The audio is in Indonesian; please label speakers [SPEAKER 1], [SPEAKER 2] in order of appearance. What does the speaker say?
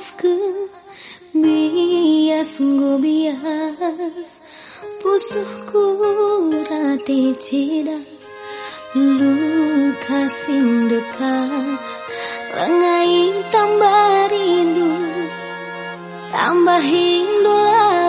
[SPEAKER 1] maafku Bias sungguh bias. Pusuhku rati cida. Luka sindekat Lengai tambah rindu. Tambah hindulah